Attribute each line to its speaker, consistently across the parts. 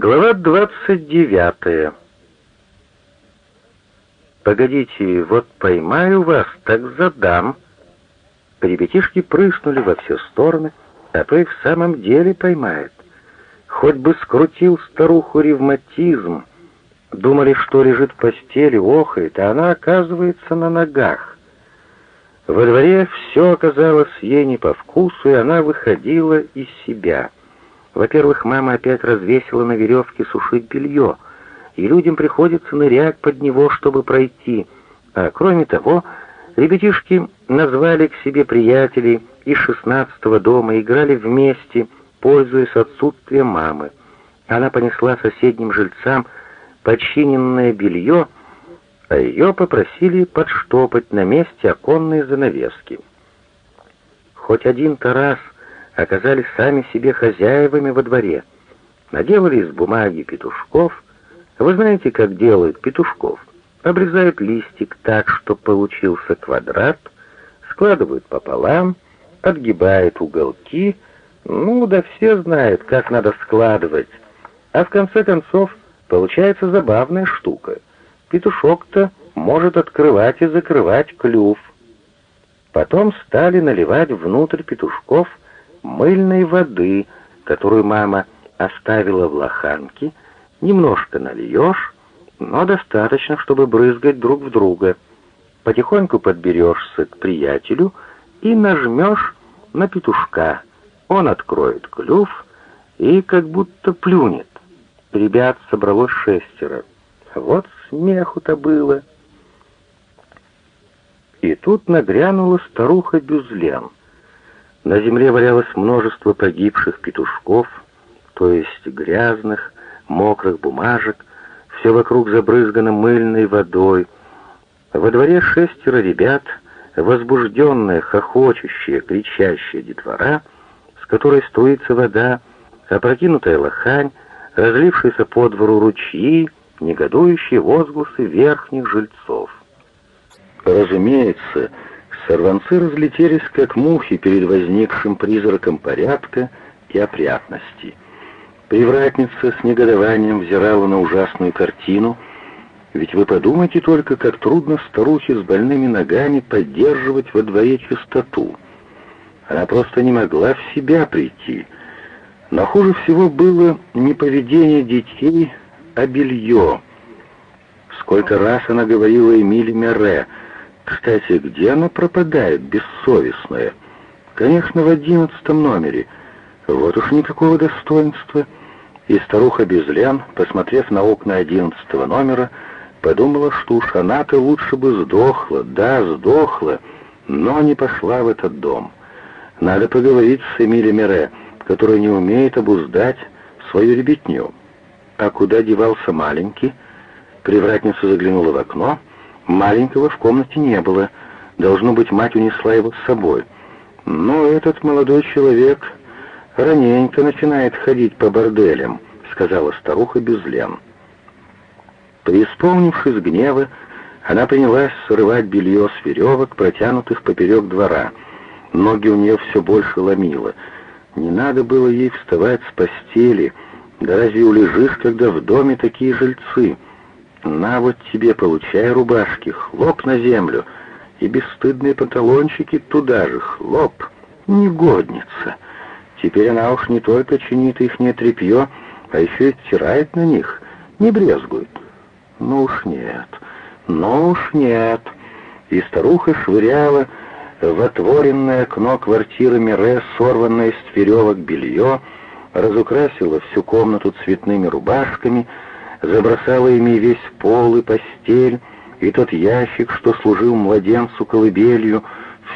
Speaker 1: Глава 29. «Погодите, вот поймаю вас, так задам». Ребятишки прыснули во все стороны, а то и в самом деле поймает. Хоть бы скрутил старуху ревматизм. Думали, что лежит в постели, охает, а она оказывается на ногах. Во дворе все оказалось ей не по вкусу, и она выходила из себя. Во-первых, мама опять развесила на веревке сушить белье, и людям приходится нырять под него, чтобы пройти. А кроме того, ребятишки назвали к себе приятелей из шестнадцатого дома, играли вместе, пользуясь отсутствием мамы. Она понесла соседним жильцам подчиненное белье, а ее попросили подштопать на месте оконные занавески. Хоть один-то раз оказались сами себе хозяевами во дворе. Наделали из бумаги петушков. Вы знаете, как делают петушков? Обрезают листик так, чтобы получился квадрат, складывают пополам, отгибают уголки. Ну, да все знают, как надо складывать. А в конце концов получается забавная штука. Петушок-то может открывать и закрывать клюв. Потом стали наливать внутрь петушков мыльной воды, которую мама оставила в лоханке, немножко нальешь, но достаточно, чтобы брызгать друг в друга. Потихоньку подберешься к приятелю и нажмешь на петушка. Он откроет клюв и как будто плюнет. Ребят собралось шестеро. Вот смеху-то было. И тут нагрянула старуха Бюзлен — на земле валялось множество погибших петушков, то есть грязных, мокрых бумажек, все вокруг забрызгано мыльной водой. Во дворе шестеро ребят, возбужденная, хохочущая, кричащая детвора, с которой струится вода, опрокинутая лохань, разлившиеся по двору ручьи, негодующие возгласы верхних жильцов. Разумеется, Сорванцы разлетелись, как мухи, перед возникшим призраком порядка и опрятности. Привратница с негодованием взирала на ужасную картину, ведь вы подумайте только, как трудно старухе с больными ногами поддерживать во дворе чистоту. Она просто не могла в себя прийти. Но хуже всего было не поведение детей, а белье. Сколько раз она говорила Эмиле Мерре — кстати, где она пропадает, бессовестная? Конечно, в одиннадцатом номере. Вот уж никакого достоинства. И старуха Безлян, посмотрев на окна одиннадцатого номера, подумала, что уж она-то лучше бы сдохла, да, сдохла, но не пошла в этот дом. Надо поговорить с Эмили Мере, который не умеет обуздать свою ребятню. А куда девался маленький? Привратница заглянула в окно — Маленького в комнате не было. Должно быть, мать унесла его с собой. Но этот молодой человек раненько начинает ходить по борделям, сказала старуха Безлен. Преисполнившись гнева, она принялась срывать белье с веревок, протянутых поперек двора. Ноги у нее все больше ломило. Не надо было ей вставать с постели. Да разве улежишь, когда в доме такие жильцы? На вот тебе, получай рубашки, хлоп на землю, и бесстыдные панталончики туда же, хлоп, негодница. Теперь она уж не только чинит ихнее тряпье, а еще и стирает на них, не брезгует. Ну уж нет, ну уж нет. И старуха швыряла в отворенное окно квартиры Мире сорванное с веревок белье, разукрасила всю комнату цветными рубашками — забросала ими весь пол и постель, и тот ящик, что служил младенцу колыбелью,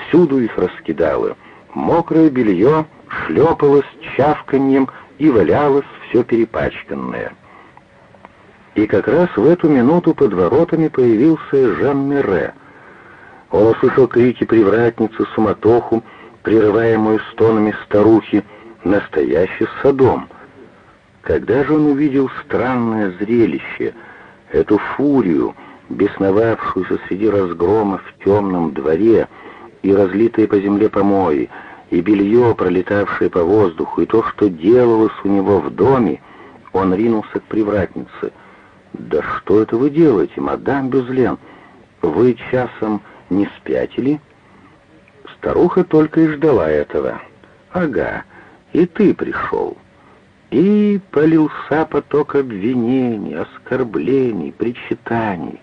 Speaker 1: всюду их раскидала. Мокрое белье шлепалось чавканьем и валялось все перепачканное. И как раз в эту минуту под воротами появился Жан Мире. Он услышал крики привратницы, суматоху, прерываемую стонами старухи, настоящий садом — когда же он увидел странное зрелище, эту фурию, бесновавшуюся среди разгрома в темном дворе, и разлитые по земле помои, и белье, пролетавшее по воздуху, и то, что делалось у него в доме, Он ринулся к привратнице. «Да что это вы делаете, мадам Бюзлен? Вы часом не спятили?» Старуха только и ждала этого. «Ага, и ты пришел». И полился поток обвинений, оскорблений, причитаний.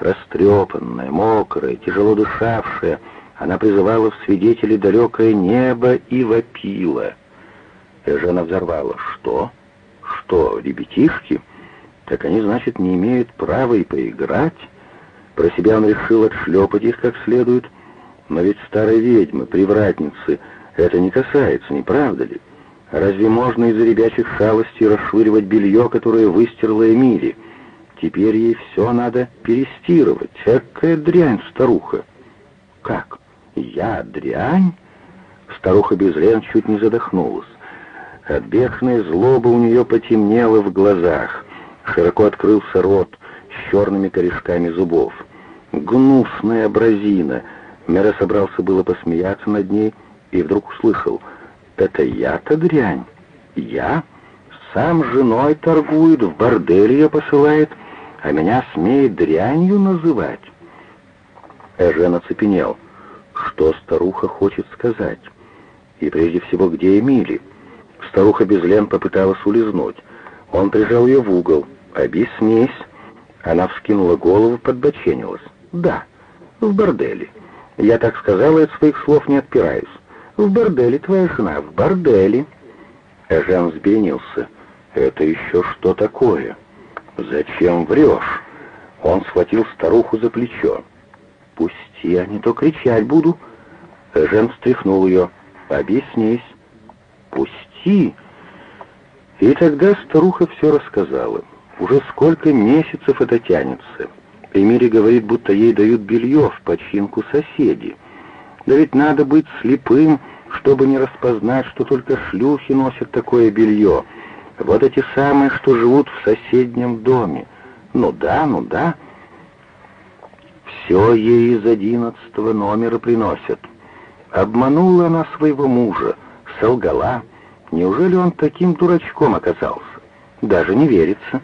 Speaker 1: Растрепанная, мокрая, тяжело дышавшая, она призывала в свидетели далекое небо и вопила. Эжена взорвала. «Что? Что, ребятишки? Так они, значит, не имеют права и поиграть?» Про себя он решил отшлепать их как следует — но ведь старой ведьмы, привратницы, это не касается, не правда ли? Разве можно из-за ребячих шалостей расшвыривать белье, которое выстирала Эмили? Теперь ей все надо перестирывать. Какая дрянь, старуха! Как? Я дрянь? Старуха Безлен чуть не задохнулась. От бешеной злобы у нее потемнело в глазах. Широко открылся рот с черными корешками зубов. Гнусная бразина — Мера собрался было посмеяться над ней и вдруг услышал. «Это я-то дрянь? Я? Сам женой торгует, в бордель ее посылает, а меня смеет дрянью называть?» Эжен оцепенел. Что старуха хочет сказать? И прежде всего, где Эмили? Старуха без лен попыталась улизнуть. Он прижал ее в угол. «Объяснись». Она вскинула голову, подбоченилась. «Да, в борделе». Я так сказала, от своих слов не отпираюсь. В борделе твоя жена, в борделе. Эжен взбенился. Это еще что такое? Зачем врешь? Он схватил старуху за плечо. Пусти, а не то кричать буду. Эжен встряхнул ее. Объяснись. Пусти. И тогда старуха все рассказала. Уже сколько месяцев это тянется. Эмили говорит, будто ей дают белье в починку соседи. Да ведь надо быть слепым, чтобы не распознать, что только шлюхи носят такое белье. Вот эти самые, что живут в соседнем доме. Ну да, ну да. Все ей из одиннадцатого номера приносят. Обманула она своего мужа, солгала. Неужели он таким дурачком оказался? Даже не верится.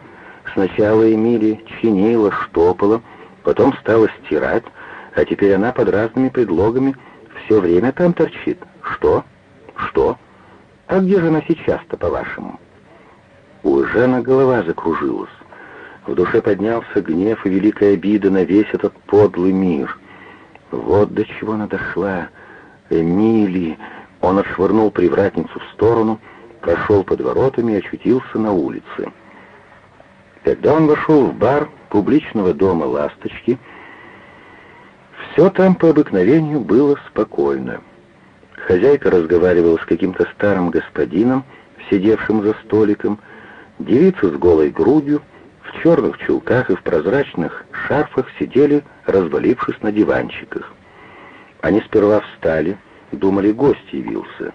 Speaker 1: Сначала Эмили чинила, штопала, потом стала стирать, а теперь она под разными предлогами все время там торчит. Что? Что? А где же она сейчас-то, по-вашему? У Жена голова закружилась. В душе поднялся гнев и великая обида на весь этот подлый мир. Вот до чего она дошла. Эмили! Он отшвырнул привратницу в сторону, прошел под воротами и очутился на улице. Когда он вошел в бар публичного дома «Ласточки», все там по обыкновению было спокойно. Хозяйка разговаривала с каким-то старым господином, сидевшим за столиком, девицы с голой грудью, в черных чулках и в прозрачных шарфах сидели, развалившись на диванчиках. Они сперва встали, думали, гость явился.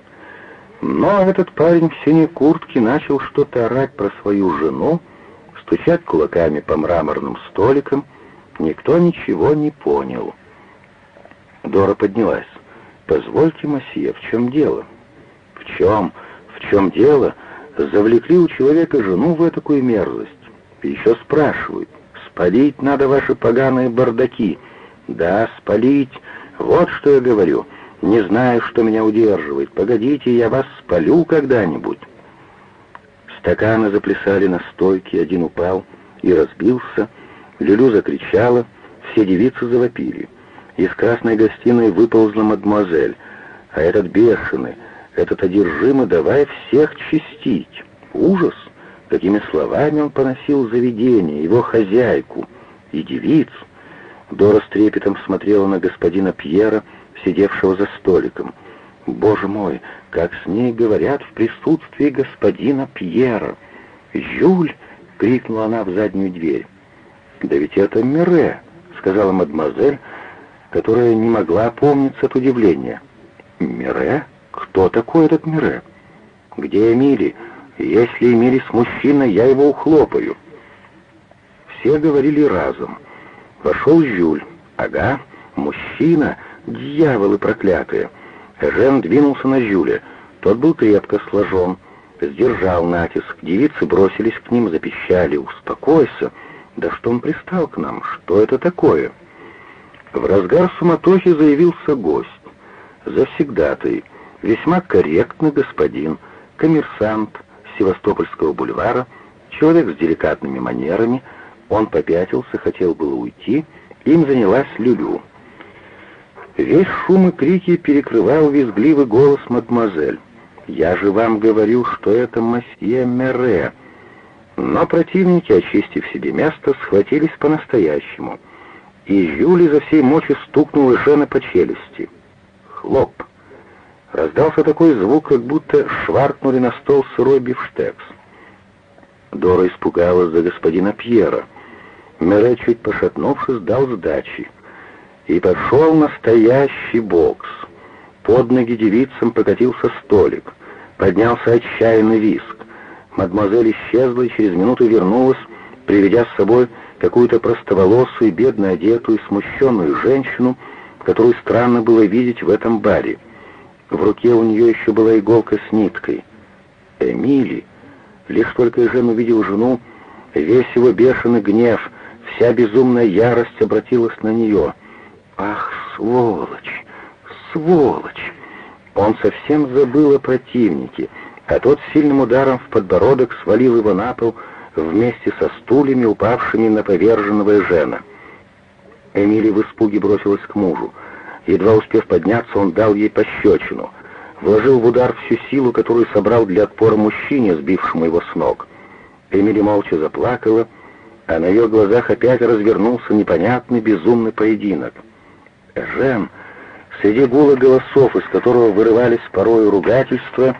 Speaker 1: Но этот парень в синей куртке начал что-то орать про свою жену, стучать кулаками по мраморным столикам, никто ничего не понял. Дора поднялась. «Позвольте, масье, в чем дело?» «В чем? В чем дело?» Завлекли у человека жену в эту мерзость. Еще спрашивают. «Спалить надо ваши поганые бардаки». «Да, спалить. Вот что я говорю. Не знаю, что меня удерживает. Погодите, я вас спалю когда-нибудь». Стаканы заплясали на стойке, один упал и разбился. Люлю закричала, все девицы завопили. Из красной гостиной выползла мадемуазель, а этот бешеный, этот одержимый, давай всех чистить. Ужас! Какими словами он поносил заведение, его хозяйку и девиц. Дора с трепетом смотрела на господина Пьера, сидевшего за столиком. Боже мой, как с ней говорят в присутствии господина Пьера. «Жюль!» — крикнула она в заднюю дверь. «Да ведь это Мире!» — сказала мадемуазель, которая не могла помниться от удивления. «Мире? Кто такой этот Мире? Где Эмили? Если Эмили с мужчиной, я его ухлопаю». Все говорили разом. Вошел Жюль. «Ага, мужчина, дьяволы проклятые!» Жен двинулся на Жюля. Тот был крепко сложен. сдержал натиск. Девицы бросились к ним, запищали. «Успокойся! Да что он пристал к нам? Что это такое?» В разгар суматохи заявился гость. Завсегдатый, весьма корректный господин, коммерсант Севастопольского бульвара, человек с деликатными манерами. Он попятился, хотел было уйти, им занялась Люлю. Весь шум и крики перекрывал визгливый голос мадемуазель. «Я же вам говорю, что это масье Мерре». Но противники, очистив себе место, схватились по-настоящему. И Жюли за всей мочи стукнула Жена по челюсти. Хлоп! Раздался такой звук, как будто шваркнули на стол сырой бифштекс. Дора испугалась за господина Пьера. Мере, чуть пошатнувшись, дал сдачи. И пошел настоящий бокс. Под ноги девицам покатился столик. Поднялся отчаянный виск. Мадемуазель исчезла и через минуту вернулась, приведя с собой какую-то простоволосую, бедно одетую, смущенную женщину, которую странно было видеть в этом баре. В руке у нее еще была иголка с ниткой. Эмили. Лишь только Жен увидел жену, весь его бешеный гнев, вся безумная ярость обратилась на нее. «Ах, сволочь! Сволочь!» Он совсем забыл о противнике, а тот сильным ударом в подбородок свалил его на пол вместе со стульями, упавшими на поверженного Жена. Эмили в испуге бросилась к мужу. Едва успев подняться, он дал ей пощечину. Вложил в удар всю силу, которую собрал для отпора мужчине, сбившему его с ног. Эмили молча заплакала, а на ее глазах опять развернулся непонятный безумный поединок. Жен, среди гула голосов, из которого вырывались порою ругательства,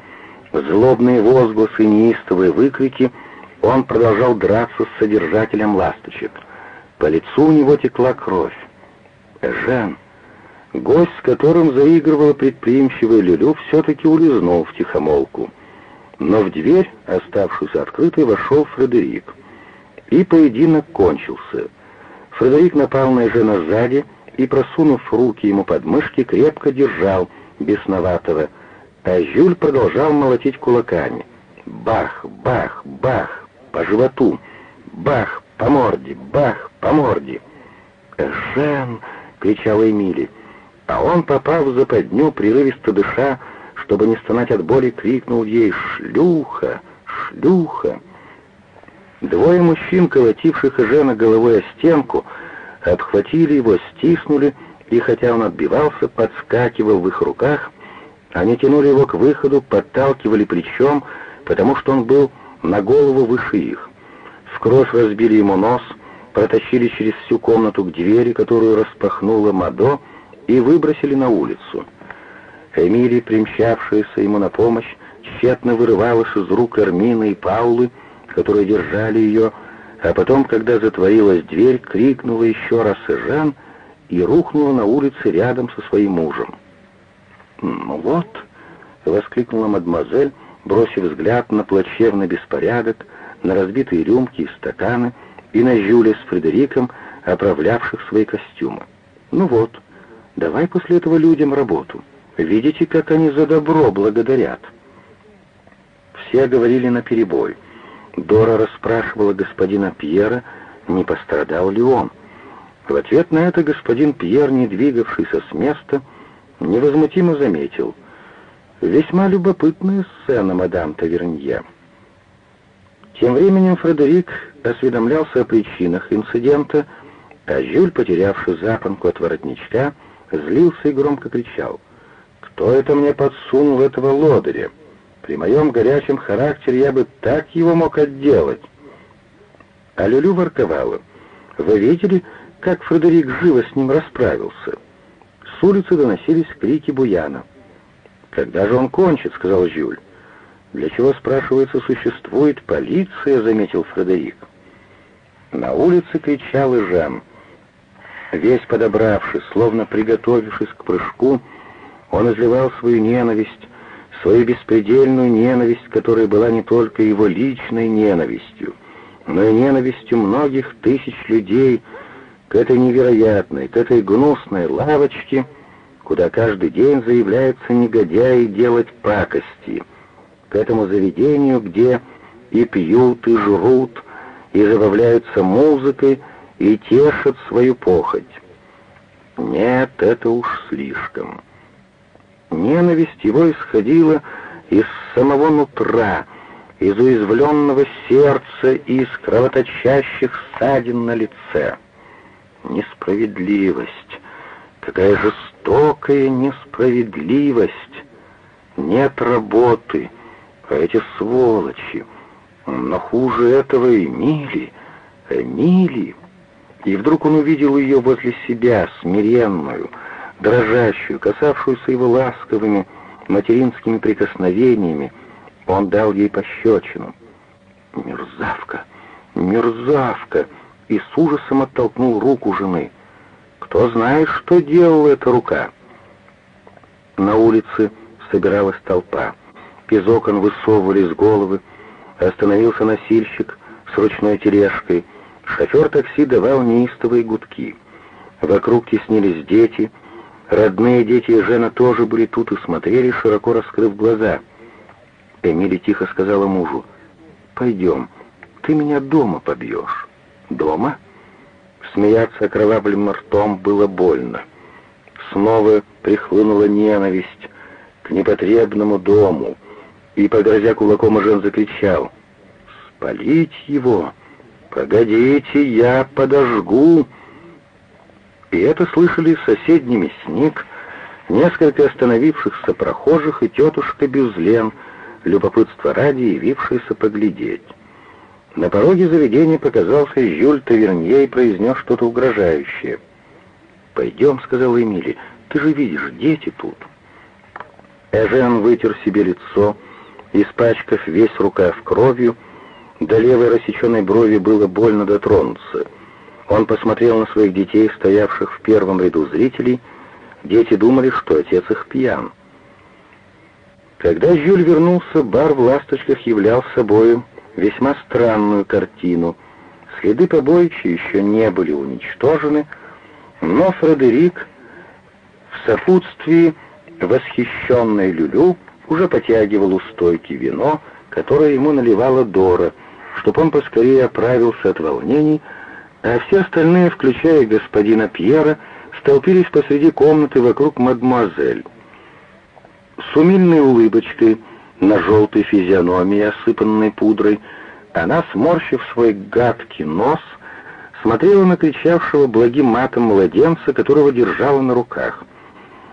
Speaker 1: злобные возгласы неистовые выкрики, он продолжал драться с содержателем ласточек. По лицу у него текла кровь. Жен, гость, с которым заигрывала предприимчивая Люлю, все-таки улизнул в тихомолку. Но в дверь, оставшуюся открытой, вошел Фредерик. И поединок кончился. Фредерик напал на Жена сзади и, просунув руки ему под мышки, крепко держал бесноватого, а Жюль продолжал молотить кулаками. Бах, бах, бах, по животу, бах, по морде, бах, по морде. «Жен!» — кричала Эмили. А он, попав в западню, прерывисто дыша, чтобы не стонать от боли, крикнул ей «Шлюха! Шлюха!» Двое мужчин, колотивших Жена головой о стенку, обхватили его, стиснули, и хотя он отбивался, подскакивал в их руках, они тянули его к выходу, подталкивали плечом, потому что он был на голову выше их. В кровь разбили ему нос, протащили через всю комнату к двери, которую распахнула Мадо, и выбросили на улицу. Эмили, примчавшаяся ему на помощь, тщетно вырывалась из рук Эрмины и Паулы, которые держали ее, а потом, когда затворилась дверь, крикнула еще раз Жан и рухнула на улице рядом со своим мужем. «Ну вот», — воскликнула мадемуазель, бросив взгляд на плачевный беспорядок, на разбитые рюмки и стаканы и на Жюля с Фредериком, оправлявших свои костюмы. «Ну вот, давай после этого людям работу. Видите, как они за добро благодарят». Все говорили наперебой. Дора расспрашивала господина Пьера, не пострадал ли он. В ответ на это господин Пьер, не двигавшийся с места, невозмутимо заметил. «Весьма любопытная сцена, мадам Тавернье». Тем временем Фредерик осведомлялся о причинах инцидента, а Жюль, потерявший запонку от воротничка, злился и громко кричал. «Кто это мне подсунул этого лодыря? При моем горячем характере я бы так его мог отделать!» А Люлю ворковала. «Вы видели, как Фредерик живо с ним расправился?» С улицы доносились крики Буяна. «Когда же он кончит?» — сказал Жюль. «Для чего, спрашивается, существует полиция?» — заметил Фредерик. На улице кричал и Жан. Весь подобравшись, словно приготовившись к прыжку, он изливал свою ненависть, свою беспредельную ненависть, которая была не только его личной ненавистью, но и ненавистью многих тысяч людей к этой невероятной, к этой гнусной лавочке, куда каждый день заявляются негодяи делать пакости — к этому заведению, где и пьют, и жрут, и забавляются музыкой, и тешат свою похоть. Нет, это уж слишком. Ненависть его исходила из самого нутра, из уязвленного сердца и из кровоточащих ссадин на лице. Несправедливость, какая жестокая несправедливость. Нет работы, а эти сволочи. Но хуже этого Эмили, Эмили. И вдруг он увидел ее возле себя, смиренную, дрожащую, касавшуюся его ласковыми материнскими прикосновениями. Он дал ей пощечину. «Мерзавка! Мерзавка!» И с ужасом оттолкнул руку жены. Кто знает, что делала эта рука? На улице собиралась толпа. Из окон высовывались головы. Остановился носильщик с ручной тележкой. Шофер такси давал неистовые гудки. Вокруг теснились дети. Родные дети и жена тоже были тут и смотрели, широко раскрыв глаза. Эмили тихо сказала мужу, «Пойдем, ты меня дома побьешь». «Дома?» Смеяться окровавленным ртом было больно. Снова прихлынула ненависть к непотребному дому, и, погрозя кулаком, Жен закричал, «Спалить его!» «Погодите, я подожгу!» И это слышали соседний мясник, несколько остановившихся прохожих и тетушка Бюзлен, любопытство ради явившаяся поглядеть. На пороге заведения показался Жюль Тавернье и произнес что-то угрожающее. «Пойдем», — сказал Эмили, — «ты же видишь, дети тут». Эжен вытер себе лицо, испачкав весь рукав кровью, до левой рассеченной брови было больно дотронуться. Он посмотрел на своих детей, стоявших в первом ряду зрителей. Дети думали, что отец их пьян. Когда Жюль вернулся, бар в «Ласточках» являл собою весьма странную картину. Следы побоища еще не были уничтожены, но Фредерик в сопутствии восхищенной Люлю уже потягивал у стойки вино, которое ему наливала Дора — чтобы он поскорее оправился от волнений, а все остальные, включая господина Пьера, столпились посреди комнаты вокруг мадемуазель. С умильной улыбочкой на желтой физиономии, осыпанной пудрой, она, сморщив свой гадкий нос, смотрела на кричавшего благим матом младенца, которого держала на руках.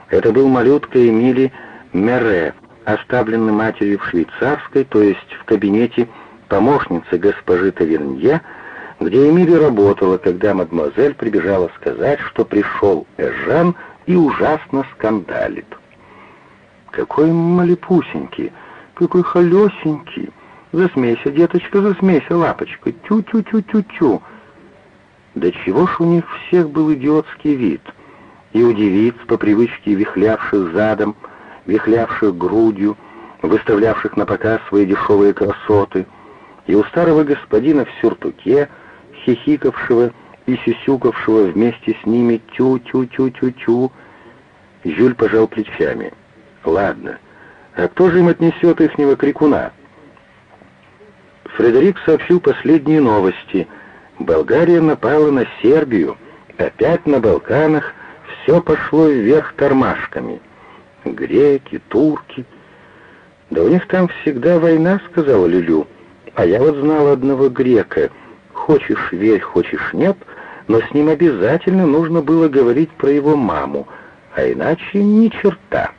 Speaker 1: Это был малютка Эмили Мере, оставленный матерью в швейцарской, то есть в кабинете помощницы госпожи Тавернье, где Эмили работала, когда мадемуазель прибежала сказать, что пришел Эжан и ужасно скандалит. «Какой малепусенький, какой холесенький! Засмейся, деточка, засмейся, лапочка! Тю-тю-тю-тю-тю!» Да чего ж у них всех был идиотский вид? И у девиц, по привычке вихлявших задом, вихлявших грудью, выставлявших на показ свои дешевые красоты — и у старого господина в сюртуке, хихикавшего и сюсюкавшего вместе с ними тю-тю-тю-тю-тю, Жюль пожал плечами. «Ладно, а кто же им отнесет ихнего крикуна?» Фредерик сообщил последние новости. Болгария напала на Сербию. Опять на Балканах все пошло вверх тормашками. Греки, турки. «Да у них там всегда война», — сказала Люлю. А я вот знал одного грека. Хочешь верь, хочешь нет, но с ним обязательно нужно было говорить про его маму, а иначе ни черта.